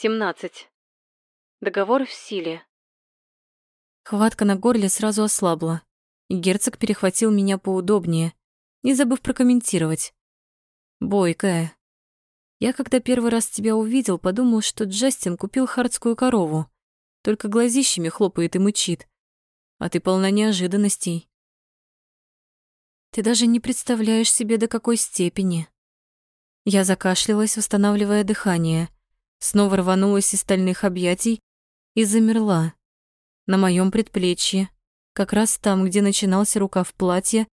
17. Договор в силе. Хватка на горле сразу ослабла, и герцог перехватил меня поудобнее, не забыв прокомментировать. «Бойкая. Я, когда первый раз тебя увидел, подумал, что Джастин купил хардскую корову, только глазищами хлопает и мычит. А ты полна неожиданностей. Ты даже не представляешь себе, до какой степени». Я закашлялась, восстанавливая дыхание, снова рванулась из стальных объятий и замерла. На моем предплечье, как раз там, где начинался рукав платья,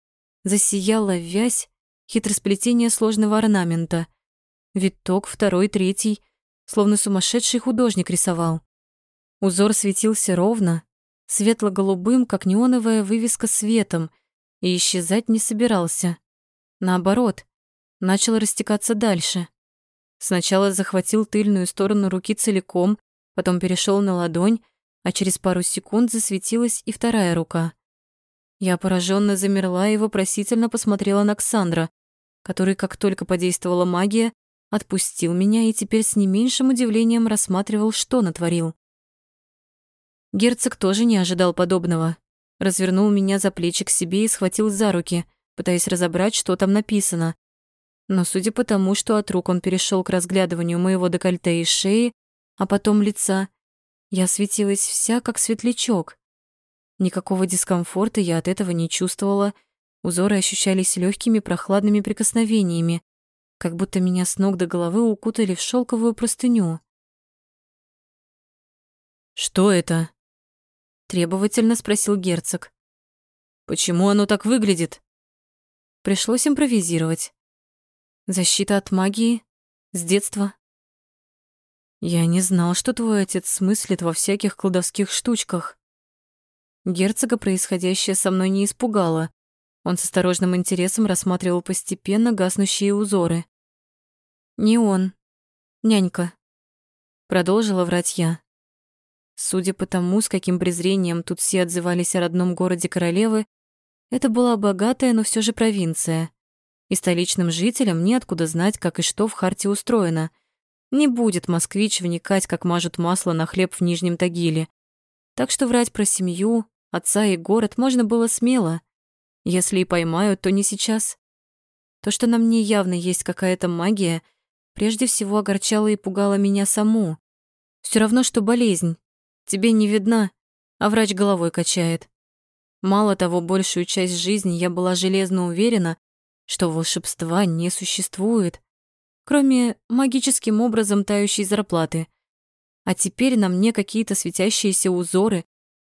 засияла вязь хитросплетение сложного орнамента. Виток второй, третий, словно сумасшедший художник рисовал. Узор светился ровно, светло-голубым, как неоновая вывеска светом, и исчезать не собирался. Наоборот, начал растекаться дальше. Сначала захватил тыльную сторону руки целиком, потом перешел на ладонь, а через пару секунд засветилась и вторая рука. Я пораженно замерла и вопросительно посмотрела на Ксандра, который, как только подействовала магия, отпустил меня и теперь с не меньшим удивлением рассматривал, что натворил. Герцог тоже не ожидал подобного. Развернул меня за плечи к себе и схватил за руки, пытаясь разобрать, что там написано. Но судя по тому, что от рук он перешел к разглядыванию моего декольте и шеи, а потом лица, я светилась вся, как светлячок. Никакого дискомфорта я от этого не чувствовала, узоры ощущались легкими прохладными прикосновениями, как будто меня с ног до головы укутали в шелковую простыню. «Что это?» — требовательно спросил герцог. «Почему оно так выглядит?» Пришлось импровизировать. Защита от магии? С детства? Я не знал, что твой отец смыслит во всяких кладовских штучках. Герцога происходящее со мной не испугало. Он с осторожным интересом рассматривал постепенно гаснущие узоры. Не он. Нянька. Продолжила врать я. Судя по тому, с каким презрением тут все отзывались о родном городе королевы, это была богатая, но все же провинция и столичным жителям неоткуда знать, как и что в харте устроено. Не будет москвич вникать, как мажут масло на хлеб в Нижнем Тагиле. Так что врать про семью, отца и город можно было смело. Если и поймают, то не сейчас. То, что на мне явно есть какая-то магия, прежде всего огорчало и пугало меня саму. Все равно, что болезнь. Тебе не видна, а врач головой качает. Мало того, большую часть жизни я была железно уверена, что волшебства не существует, кроме магическим образом тающей зарплаты. А теперь на мне какие-то светящиеся узоры,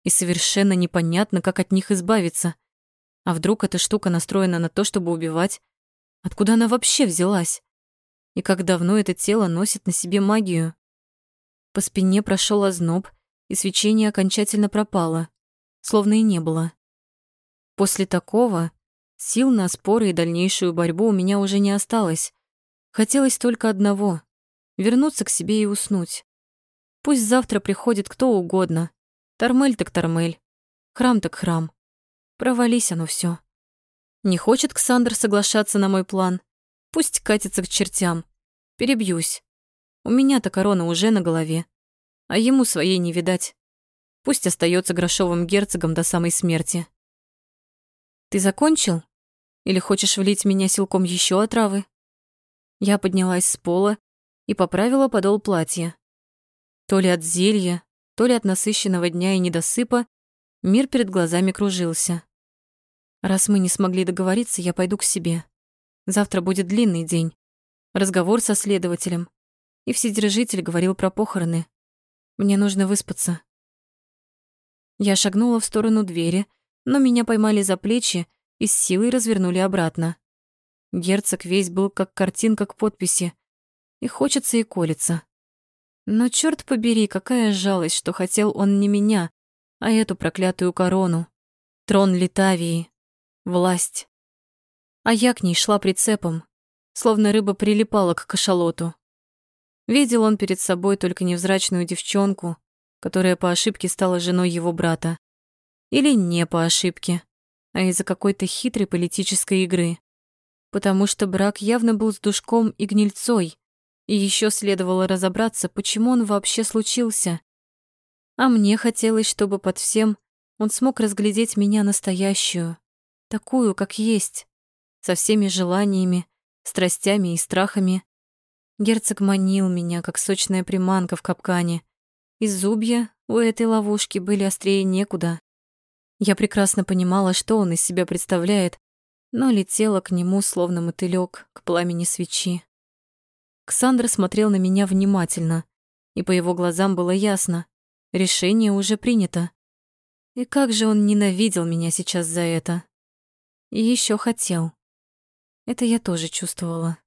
и совершенно непонятно, как от них избавиться. А вдруг эта штука настроена на то, чтобы убивать? Откуда она вообще взялась? И как давно это тело носит на себе магию? По спине прошел озноб, и свечение окончательно пропало, словно и не было. После такого Сил на споры и дальнейшую борьбу у меня уже не осталось. Хотелось только одного — вернуться к себе и уснуть. Пусть завтра приходит кто угодно. Тормель так тормель. Храм так храм. Провались оно все. Не хочет Ксандр соглашаться на мой план. Пусть катится к чертям. Перебьюсь. У меня-то корона уже на голове. А ему своей не видать. Пусть остается грошовым герцогом до самой смерти. «Ты закончил?» Или хочешь влить меня силком еще отравы?» Я поднялась с пола и поправила подол платья. То ли от зелья, то ли от насыщенного дня и недосыпа мир перед глазами кружился. Раз мы не смогли договориться, я пойду к себе. Завтра будет длинный день. Разговор со следователем. И Вседержитель говорил про похороны. Мне нужно выспаться. Я шагнула в сторону двери, но меня поймали за плечи и с силой развернули обратно. Герцог весь был как картинка к подписи. И хочется, и колется. Но черт побери, какая жалость, что хотел он не меня, а эту проклятую корону. Трон Литавии. Власть. А я к ней шла прицепом, словно рыба прилипала к кашалоту. Видел он перед собой только невзрачную девчонку, которая по ошибке стала женой его брата. Или не по ошибке а из-за какой-то хитрой политической игры. Потому что брак явно был с душком и гнильцой, И еще следовало разобраться, почему он вообще случился. А мне хотелось, чтобы под всем он смог разглядеть меня настоящую, такую, как есть, со всеми желаниями, страстями и страхами. Герцог манил меня, как сочная приманка в капкане, и зубья у этой ловушки были острее некуда. Я прекрасно понимала, что он из себя представляет, но летела к нему, словно мотылёк, к пламени свечи. Ксандр смотрел на меня внимательно, и по его глазам было ясно, решение уже принято. И как же он ненавидел меня сейчас за это. И еще хотел. Это я тоже чувствовала.